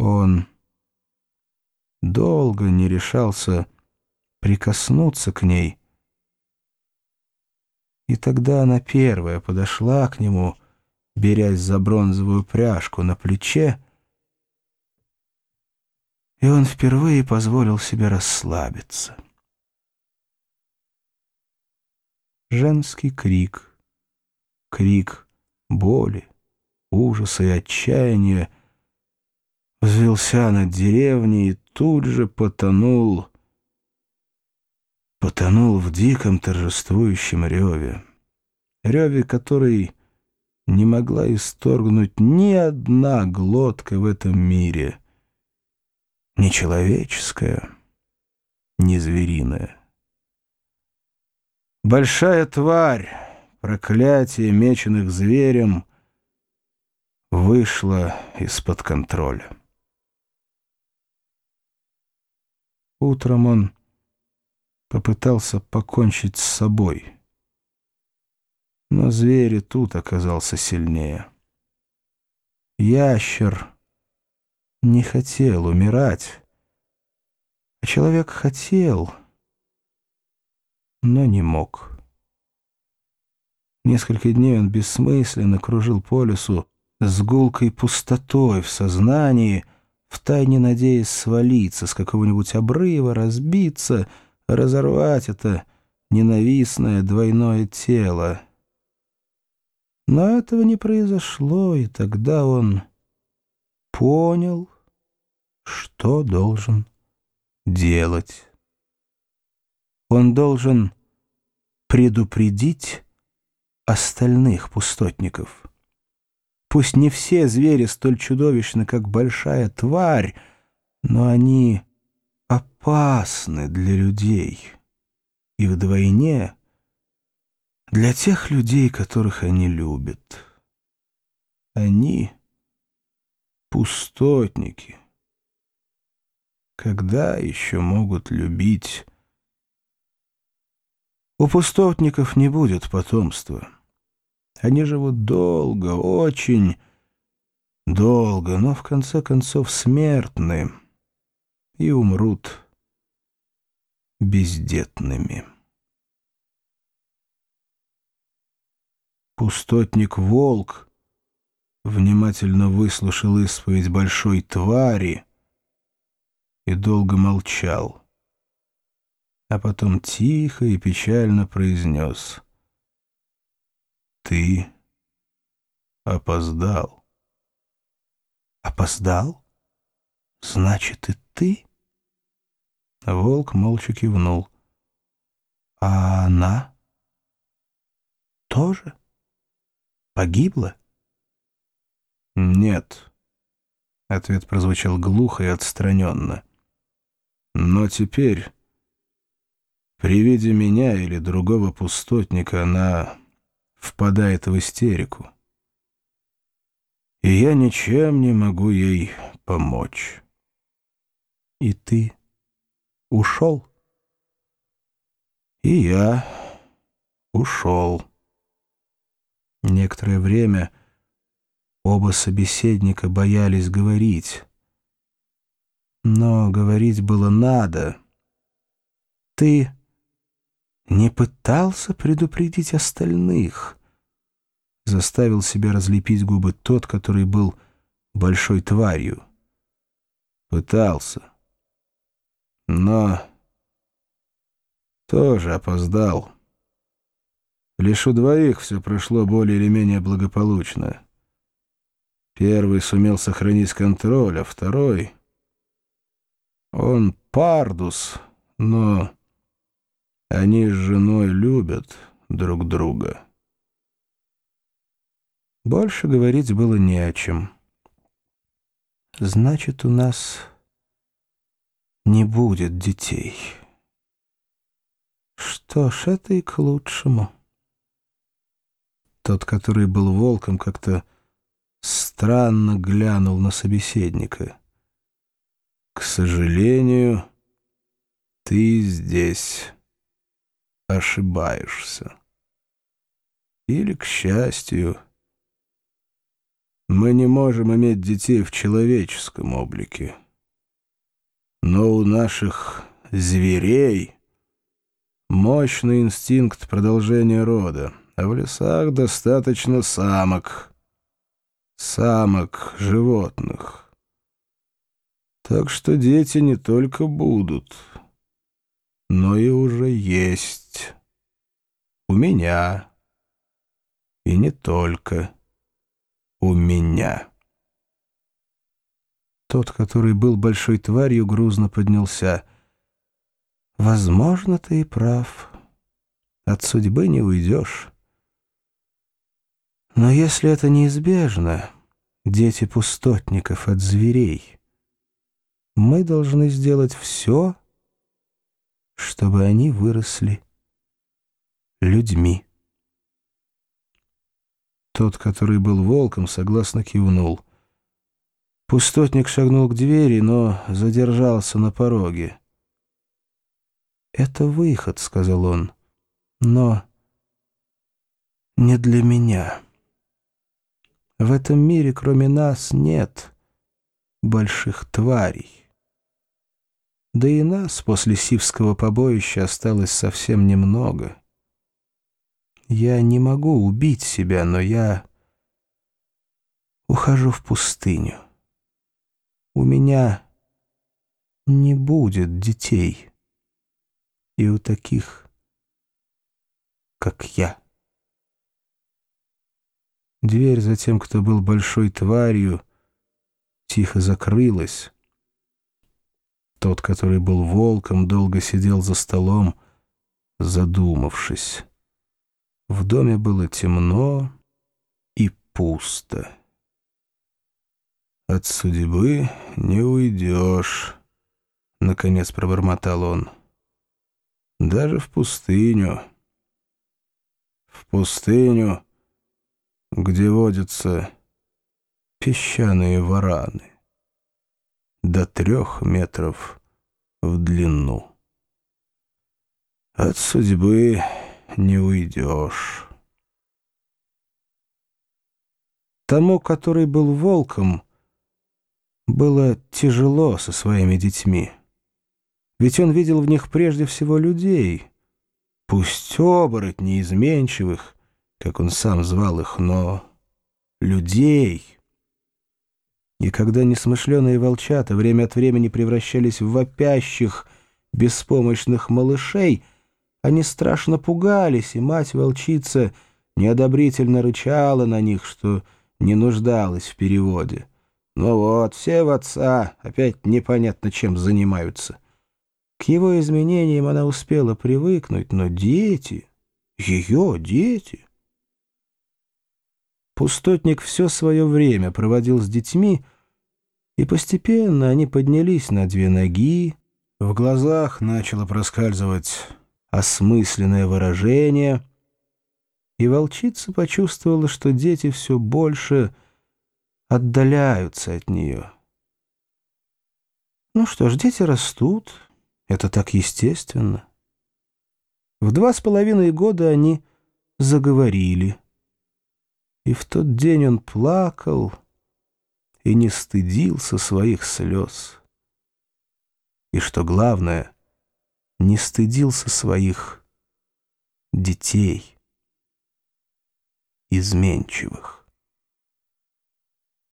Он долго не решался прикоснуться к ней, и тогда она первая подошла к нему, берясь за бронзовую пряжку на плече, и он впервые позволил себе расслабиться. Женский крик, крик боли, ужаса и отчаяния взвелся над деревней и тут же потонул, потонул в диком торжествующем реве. Реве, который не могла исторгнуть ни одна глотка в этом мире, ни человеческая, ни звериная. Большая тварь, проклятие меченых зверем, вышла из-под контроля. Утром он попытался покончить с собой. Но зверь и тут оказался сильнее. Ящер не хотел умирать, а человек хотел, но не мог. Несколько дней он бессмысленно кружил по лесу с гулкой пустотой в сознании — втайне надеясь свалиться с какого-нибудь обрыва, разбиться, разорвать это ненавистное двойное тело. Но этого не произошло, и тогда он понял, что должен делать. Он должен предупредить остальных пустотников. Пусть не все звери столь чудовищны, как большая тварь, но они опасны для людей. И вдвойне для тех людей, которых они любят. Они — пустотники. Когда еще могут любить? У пустотников не будет потомства. Они живут долго, очень долго, но в конце концов смертны и умрут бездетными. Пустотник-волк внимательно выслушал исповедь большой твари и долго молчал, а потом тихо и печально произнес — ты опоздал. Опоздал? Значит, и ты? Волк молча кивнул. А она? Тоже? Погибла? Нет. Ответ прозвучал глухо и отстраненно. Но теперь, при виде меня или другого пустотника, она впадает в истерику. И я ничем не могу ей помочь. И ты ушел? И я ушел. Некоторое время оба собеседника боялись говорить. Но говорить было надо. Ты не пытался предупредить остальных. Заставил себя разлепить губы тот, который был большой тварью. Пытался. Но тоже опоздал. Лишь у двоих все прошло более или менее благополучно. Первый сумел сохранить контроль, а второй... Он пардус, но... Они с женой любят друг друга. Больше говорить было не о чем. Значит, у нас не будет детей. Что ж, это и к лучшему. Тот, который был волком, как-то странно глянул на собеседника. «К сожалению, ты здесь» ошибаешься. Или, к счастью, Мы не можем иметь детей в человеческом облике. Но у наших зверей мощный инстинкт продолжения рода, а в лесах достаточно самок, самок животных. Так что дети не только будут, но и уже есть. Меня. И не только у меня. Тот, который был большой тварью, грузно поднялся. «Возможно, ты и прав. От судьбы не уйдешь. Но если это неизбежно, дети пустотников от зверей, мы должны сделать все, чтобы они выросли людьми». Тот, который был волком, согласно кивнул. Пустотник шагнул к двери, но задержался на пороге. «Это выход», — сказал он, — «но не для меня. В этом мире, кроме нас, нет больших тварей. Да и нас после Сивского побоища осталось совсем немного. Я не могу убить себя, но я ухожу в пустыню». У меня не будет детей. И у таких, как я. Дверь за тем, кто был большой тварью, тихо закрылась. Тот, который был волком, долго сидел за столом, задумавшись. В доме было темно и пусто. «От судьбы не уйдешь», — наконец пробормотал он. «Даже в пустыню. В пустыню, где водятся песчаные вараны до трех метров в длину. От судьбы не уйдешь». Тому, который был волком, — было тяжело со своими детьми. Ведь он видел в них прежде всего людей, пусть оборотней изменчивых, как он сам звал их, но людей. И когда несмышленые волчата время от времени превращались в вопящих, беспомощных малышей, они страшно пугались, и мать-волчица неодобрительно рычала на них, что не нуждалась в переводе. Ну вот, все в отца, опять непонятно чем занимаются. К его изменениям она успела привыкнуть, но дети, ее дети... Пустотник все свое время проводил с детьми, и постепенно они поднялись на две ноги, в глазах начало проскальзывать осмысленное выражение, и волчица почувствовала, что дети все больше отдаляются от нее. Ну что ж, дети растут, это так естественно. В два с половиной года они заговорили. И в тот день он плакал и не стыдился своих слез. И что главное, не стыдился своих детей изменчивых.